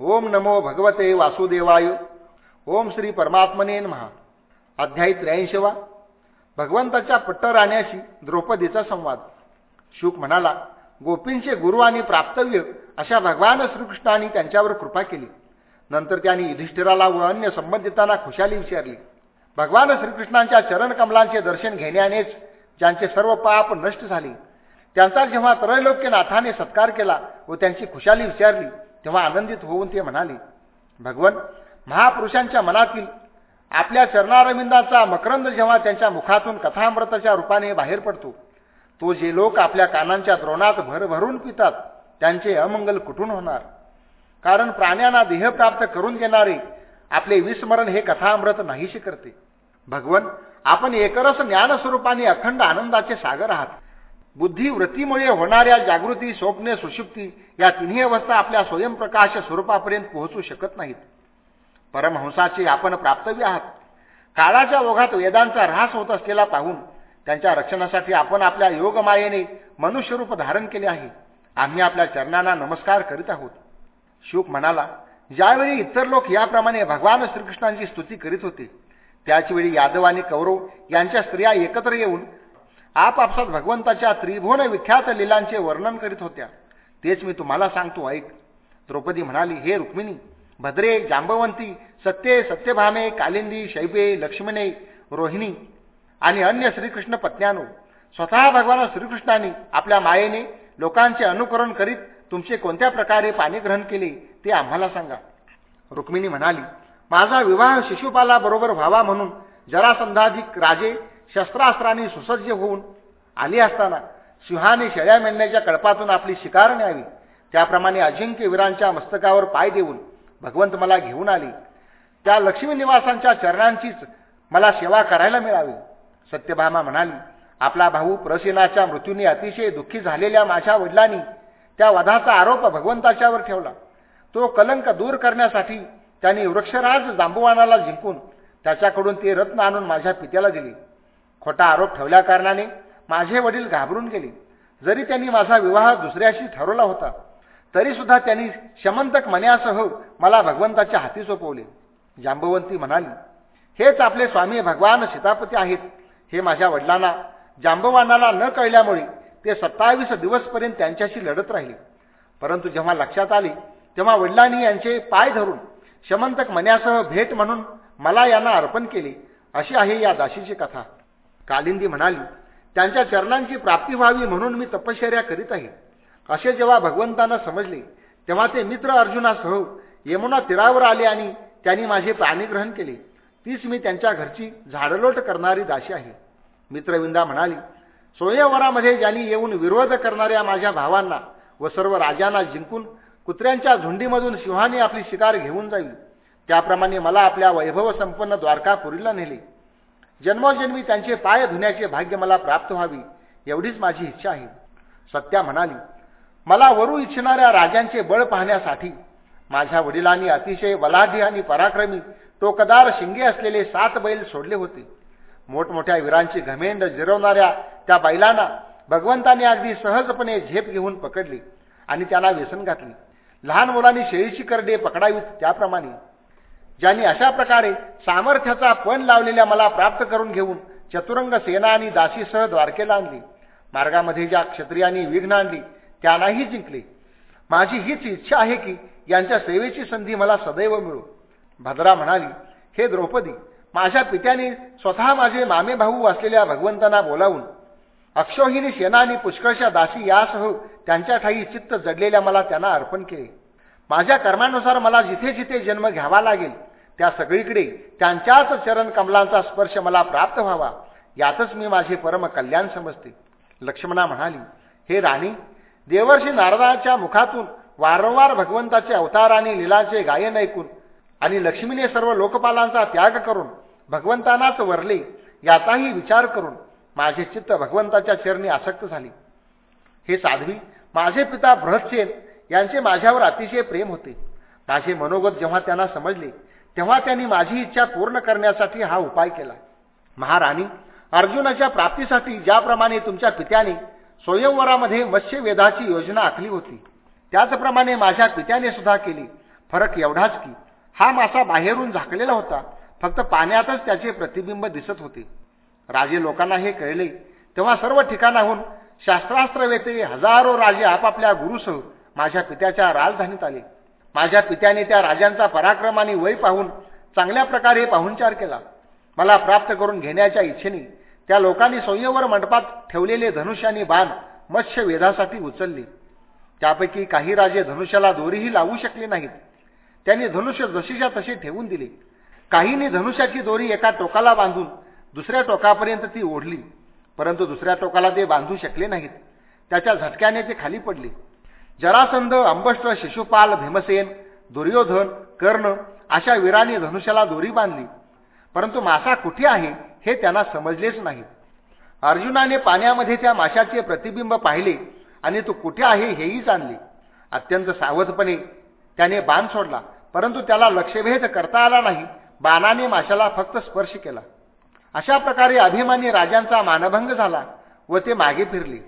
ओम नमो भगवते वासुदेवाय. ओम श्री परमात्मने महा अध्यायी त्र्याऐंशीवा. भगवंताच्या पट्ट राण्याशी द्रौपदीचा संवाद. शुक म्हणाला गोपींचे गुरु आणि प्राप्तव्य अशा भगवान श्रीकृष्णाने त्यांच्यावर कृपा केली. नंतर त्यांनी युधिष्ठिराला व अन्य संबंधितांना खुशाली विचारली. भगवान श्रीकृष्णांच्या चरणकमलांचे दर्शन घेण्यानेच ज्यांचे सर्व पाप नष्ट झाले त्यांचा जेव्हा त्रैलोक्यनाथाने सत्कार केला व त्यांची खुशाली विचारली तेव्हा आनंदित होऊन ते म्हणाले भगवन महापुरुषांच्या मनातील आपल्या चरणारविंदाचा मकरंद जेव्हा त्यांच्या मुखातून कथामृताच्या रूपाने बाहेर पडतो तो जे लोक आपल्या कानांच्या द्रोणात भरभरून पितात त्यांचे अमंगल कुठून होणार? कारण प्राण्यांना देह प्राप्त करून घेणारे आपले विस्मरण हे कथामृत नाहीशी करते. भगवन आपण एकरस ज्ञानस्वरूपाने अखंड आनंदाचे सागर आहात. बुद्धिवृत्तीमुळे होणाऱ्या जागृती स्वप्ने सुषुप्ती या तिन्ही अवस्था आपल्या स्वयंप्रकाश स्वरूपापर्यंत पोहोचू शकत नाहीत. परमहंसाचे आपण प्राप्तव्य आहात. काळाच्या ओघात वेदांचा ऱ्हास होत असलेला पाहून त्यांच्या रक्षणासाठी आपण आपल्या योगमायेने मनुष्यरूप धारण केले आहे. आम्ही आपल्या चरणांना नमस्कार करीत आहोत. शुक म्हणाला ज्यावेळी इतर लोक याप्रमाणे भगवान श्रीकृष्णांची स्तुती करीत होते त्याचवेळी यादव आणि कौरव यांच्या स्त्रिया एकत्र येऊन आपापसात भगवंताच्या त्रिभुवन विख्यात लिलांचे वर्णन करीत होत्या. तेच मी तुम्हाला सांगतो ऐक. द्रौपदी म्हणाली हे रुक्मिणी भद्रे जांबवंती सत्ये सत्यभामे कालिंदी शैबे लक्ष्मणे रोहिणी आणि अन्य श्रीकृष्ण पत्न्यानो स्वतः भगवान श्रीकृष्णाने आपल्या मायेने लोकांचे अनुकरण करीत तुमचे कोणत्या प्रकारे पाणी ग्रहण केले ते आम्हाला सांगा. रुक्मिणी म्हणाली माझा विवाह शिशुपाला बरोबर व्हावा म्हणून जरासंधाधिक राजे शस्त्रास्त्रांनी सुसज्ज होऊन आली असताना सिंहाने शेळ्या मेंढण्याच्या कळपातून आपली शिकार न्यावी. त्याप्रमाणे अजिंक्य वीरांच्या मस्तकावर पाय देऊन भगवंत मला घेऊन आली. त्या लक्ष्मी निवासांच्या चरणांचीच मला सेवा करायला मिळावी. सत्यभामा म्हणाली आपला भाऊ प्रसेनाच्या मृत्यूने अतिशय दुःखी झालेल्या माझ्या वडिलांनी त्या वधाचा आरोप भगवंताच्यावर ठेवला. तो कलंक दूर करण्यासाठी त्यांनी वृक्षराज जांबुवानाला जिंकून त्याच्याकडून ते रत्न आणून माझ्या पित्याला दिले. खोटा आरोप ठेवल्या कारणाने माझे वडील घाबरून गेले. जरी त्यांनी माझा विवाह दुसऱ्याशी ठरवला होता तरी सुद्धा त्यांनी शमंतक मन्यासह मला भगवंताच्या हाती सोपवले. जांबवंती म्हणाली हेच आपले स्वामी भगवान सीतापती आहेत. हे माझ्या वडिलांना जांबवानाला न कळल्यामुळे ते सत्तावीस दिवसपर्यंत त्यांच्याशी लढत राहिले. परंतु जेव्हा लक्षात आले तेव्हा वडिलांनी यांचे पाय धरून शमंतक मन्यासह भेट म्हणून मला यांना अर्पण केले. अशी आहे या दाशीची कथा. कालिंदी म्हणाली त्यांच्या चरणांची प्राप्ती व्हावी म्हणून मी तपश्चर्या करीत आहे. असे जेव्हा भगवंतांना समजले तेव्हा ते मित्र अर्जुनासह यमुना तीरावर आले आणि त्यांनी माझे प्राणीग्रहण केले. तीच मी त्यांच्या घरची झाडलोट करणारी दाशी आहे. मित्रविंदा म्हणाली स्वयंवरामध्ये ज्यांनी येऊन विरोध करणाऱ्या माझ्या भावांना व सर्व राजांना जिंकून कुत्र्यांच्या झुंडीमधून सिंहाने आपली शिकार घेऊन जाईल. त्याप्रमाणे मला आपल्या वैभव संपन्न द्वारकापुरीला नेले. जन्मोजन्मी त्यांचे पाय धुण्याचे भाग्य मला प्राप्त व्हावी एवढीच माझी इच्छा आहे. सत्या म्हणाली मला वरू इच्छिणाऱ्या राजांचे बळ पाहण्यासाठी माझ्या वडिलांनी अतिशय वलाढी आणि पराक्रमी टोकदार शिंगे असलेले सात बैल सोडले होते. मोठमोठ्या वीरांची घमेंड जिरवणाऱ्या त्या बैलांना भगवंताने अगदी सहजपणे झेप घेऊन पकडली आणि त्यांना व्यसन घातली. लहान मुलांनी शेळीची करडे पकडावीत त्याप्रमाणे ज्यांनी अशा प्रकारे सामर्थ्याचा पण लावलेल्या मला प्राप्त करून घेऊन चतुरंग सेना आणि दासीसह द्वारकेला आणली. मार्गामध्ये ज्या क्षत्रियांनी विघ्न आणली त्यांनाही जिंकले. माझी हीच इच्छा आहे की यांच्या सेवेची संधी मला सदैव मिळो. भद्रा म्हणाली हे द्रौपदी माझ्या पित्याने स्वतः माझे मामे भाऊ असलेल्या भगवंतांना बोलावून अक्षोहिणी सेना आणि पुष्कळशा दासी यासह त्यांच्या ठाई चित्त जडलेल्या मला त्यांना अर्पण केले. माझ्या कर्मानुसार मला जिथे जिथे जन्म घ्यावा लागेल त्या सगळीकडे त्यांच्याच चरण कमलांचा स्पर्श मला प्राप्त व्हावा यातच मी माझे परम कल्याण समजते. लक्ष्मणा म्हणाली हे राणी देवर्षी नारदाच्या मुखातून वारंवार भगवंताचे अवतार आणि लिलाचे गायन ऐकून आणि लक्ष्मीने सर्व लोकपालांचा त्याग करून भगवंतांनाच वरले याचाही विचार करून माझे चित्त भगवंताच्या चरणी आसक्त झाले. हे साध्वी माझे पिता बृहत्सेन यांचे माझ्यावर अतिशय प्रेम होते. माझे मनोगत जेव्हा त्यांना समजले तेव्हा त्यांनी माझी इच्छा पूर्ण करण्यासाठी हा उपाय केला. महाराणी अर्जुनाच्या प्राप्तीसाठी ज्याप्रमाणे तुमच्या पित्याने स्वयंवरामध्ये मत्स्यवेधाची योजना आखली होती त्याचप्रमाणे माझ्या पित्याने सुद्धा केली. फरक एवढाच की हा मासा बाहेरून झाकलेला होता फक्त पाण्यातच त्याचे प्रतिबिंब दिसत होते. राजे लोकांना हे कळले तेव्हा सर्व ठिकाणाहून शास्त्रास्त्रवेते हजारो राजे आपापल्या गुरुसह माझ्या पित्याच्या राजधानीत आले. माझ्या पित्याने त्या राजांचा पराक्रम आणि वय पाहून चांगल्या प्रकारे पाहुणचार केला. मला प्राप्त करून घेण्याच्या इच्छेने त्या लोकांनी संयवर मंडपात ठेवलेले धनुष्यानी बाण मत्स्य वेधासाठी उचलले. त्यापैकी काही राजे धनुष्याला दोरीही लावू शकले नाहीत. त्यांनी धनुष्य जशीच्या तसे ठेवून दिले. काहींनी धनुष्याची दोरी एका टोकाला बांधून दुसऱ्या टोकापर्यंत ती ओढली. परंतु दुसऱ्या टोकाला ते बांधू शकले नाहीत. त्याच्या झटक्याने ते खाली पडले. जरासंध अंबष्ट शिशुपाल भीमसेन दुर्योधन कर्ण अशा वीरांनी धनुष्याला दोरी बांधली. परंतु मासा कुठे आहे हे त्यांना समजलेच नाही. अर्जुनाने पाण्यामध्ये त्या माशाचे प्रतिबिंब पाहिले आणि तो कुठे आहे हेही जाणले. अत्यंत सावधपणे त्याने बाण सोडला परंतु त्याला लक्षभेद करता आला नाही. बाणाने माशाला फक्त स्पर्श केला. अशा प्रकारे अभिमानी राजांचा मानभंग झाला व ते मागे फिरले.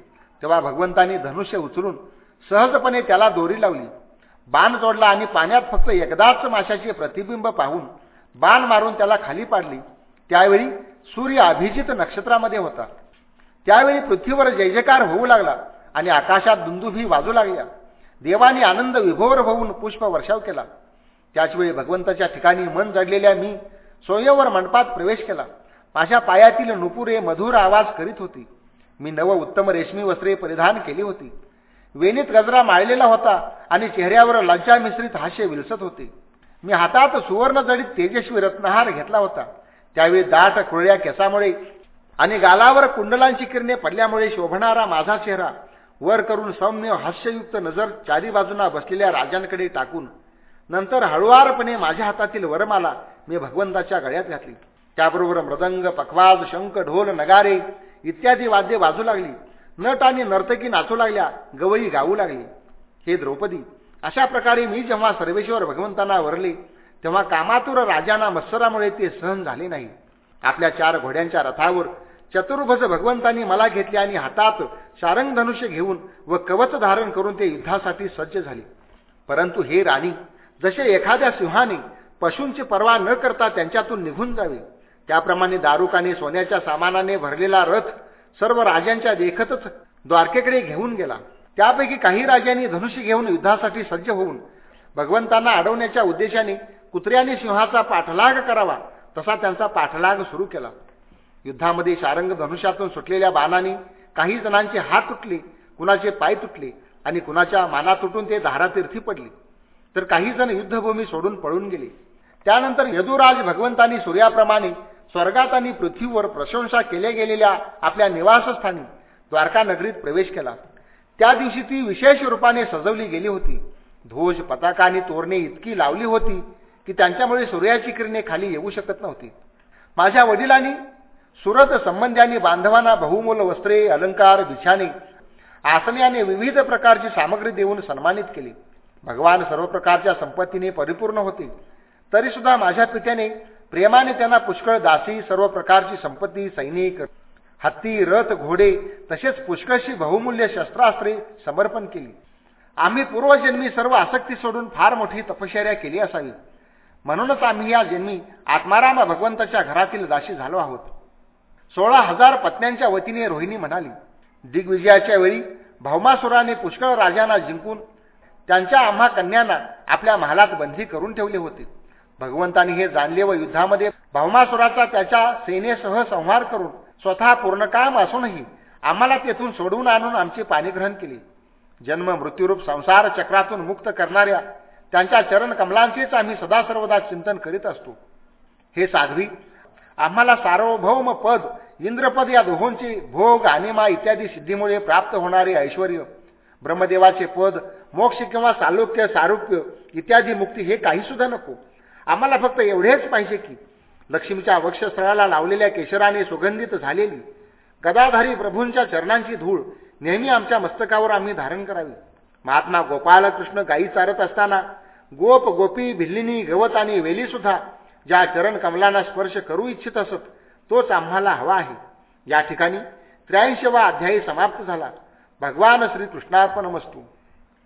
तेव्हा भगवंतांनी धनुष्य उचलून सहजपणे त्याला दोरी लावली. बाण जोडला आणि पाण्यात फक्त एकदाच माशाचे प्रतिबिंब पाहून बाण मारून त्याला खाली पाडली. त्यावेळी सूर्य अभिजित नक्षत्रामध्ये होता. त्यावेळी पृथ्वीवर जयजकार होऊ लागला आणि आकाशात दुंदुभी वाजू लागल्या. देवानी आनंद विभोर होऊन पुष्प वर्षाव केला. त्याचवेळी भगवंताच्या ठिकाणी मन जडलेल्या मी स्वयंवर मंडपात प्रवेश केला. माझ्या पायातील नुपुरे मधुर आवाज करीत होती. मी नव उत्तम रेशमी वस्त्रे परिधान केली होती. वेणीत गजरा माळलेला होता आणि चेहऱ्यावर लज्जा मिश्रित हास्य विलसत होते. मी हातात सुवर्ण जडीत तेजस्वी रत्नहार घेतला होता. त्यावेळी दाट कुळ्या केसामुळे आणि गालावर कुंडलांची किरणे पडल्यामुळे शोभणारा माझा चेहरा वर करून सौम्य हास्ययुक्त नजर चारी बाजूंना बसलेल्या राजांकडे टाकून नंतर हळुवारपणे माझ्या हातातील वरमाला मी भगवंताच्या गळ्यात घातली. त्याबरोबर मृदंग पखवाज शंख ढोल नगारे इत्यादी वाद्ये वाजू लागली. नट आणि नर्तकी नाचू लागल्या गवई गाऊ लागली. हे द्रौपदी अशा प्रकारे मी जेव्हा सर्वेश्वर भगवंतांना वरले तेव्हा कामातुर राजांना मत्सरामुळे ते सहन झाले नाही. आपल्या चार घोड्यांच्या रथावर चतुर्भज भगवंतांनी मला घेतले आणि हातात शारंग धनुष्य घेऊन व कवच धारण करून ते युद्धासाठी सज्ज झाले. परंतु हे राणी जसे एखाद्या सिंहाने पशूंची पर्वा न करता त्यांच्यातून निघून जावे त्याप्रमाणे दारुकाने सोन्याच्या सामानाने भरलेला रथ सर्व राजांच्या देखतच द्वारकेकडे घेऊन गेला. त्यापैकी काही राजांनी धनुष्य घेऊन युद्धासाठी सज्ज होऊन भगवंतांना अडवण्याच्या उद्देशाने कुत्र्याने सिंहाचा पाठलाग करावा तसा त्यांचा पाठलाग सुरू केला. युद्धामध्ये शारंग धनुष्यातून सुटलेल्या बाणाने काही जणांचे हात तुटले कुणाचे पाय तुटले आणि कुणाच्या माना तुटून ते धारातीर्थी पडले. तर काही जण युद्धभूमी सोडून पळून गेले. त्यानंतर यदुराज भगवंतांनी सूर्याप्रमाणे स्वर्गात आणि पृथ्वीवर प्रशंसा केल्या गेलेल्या आपल्या निवासस्थानी द्वारका नगरीत प्रवेश केला. त्या दिवशी ती विशेष रूपाने सजवली गेली होती. ध्वज पताका आणि तोरणे इतकी लावली होती की त्यांच्यामुळे सूर्याची किरणे खाली येऊ शकत नव्हती. माझ्या वडिलांनी सुरत संबंध्यांनी बांधवांना बहुमूल वस्त्रे अलंकार बिछाने आसने आणि विविध प्रकारची सामग्री देऊन सन्मानित केली. भगवान सर्व प्रकारच्या संपत्तीने परिपूर्ण होते. तरीसुद्धा माझ्या पित्याने प्रेमाने त्यांना पुष्कळ दासी सर्व प्रकारची संपत्ती सैनिक हत्ती रथ घोडे तसेच पुष्कळशी बहुमूल्य शस्त्रास्त्रे समर्पण केली. आम्ही पूर्वजन्मी सर्व आसक्ती सोडून फार मोठी तपश्चर्या केली असावी. म्हणूनच आम्ही या जन्मी आत्माराम भगवंताच्या घरातील दासी झालो आहोत. सोळा हजार पत्न्यांच्या वतीने रोहिणी म्हणाली दिग्विजयाच्या वेळी भौमासुराने पुष्कळ राजांना जिंकून त्यांच्या आम्हा कन्यांना आपल्या महालात बंदी करून ठेवले होते. भगवंतानी हे जाणले व युद्धामध्ये भौमासुराचा त्याच्या सेनेसह संहार करून स्वतः पूर्ण काम असूनही आम्हाला तेथून सोडवून आणून आमचे पाणीग्रहण केले. जन्म मृत्यूरूप संसार चक्रातून मुक्त करणाऱ्या त्यांच्या चरण कमलांचेच आम्ही सदा सर्वदा चिंतन करीत असतो. हे साध्वी आम्हाला सार्वभौम पद इंद्रपद या दोहोंचे भोग अनिमा इत्यादी सिद्धीमुळे प्राप्त होणारे ऐश्वर ब्रह्मदेवाचे पद मोक्ष किंवा सालोक्य सारुप्य इत्यादी मुक्ती हे काही सुद्धा नको. आम्हाला फक्त एवढेच पाहिजे की लक्ष्मीच्या वक्षस्थळाला लावलेल्या केशराने सुगंधित झालेली गदाधारी प्रभूंच्या चरणांची धूळ नेहमी आमच्या मस्तकावर आम्ही धारण करावी. महात्मा गोपालकृष्ण गायी चारत असताना गोप गोपी भिल्लिनी गवत आणि वेलीसुद्धा ज्या चरण कमलांना स्पर्श करू इच्छित असत तोच आम्हाला हवा आहे. या ठिकाणी त्र्याऐंशीवा अध्यायी समाप्त झाला. भगवान श्रीकृष्णार्पण मस्तू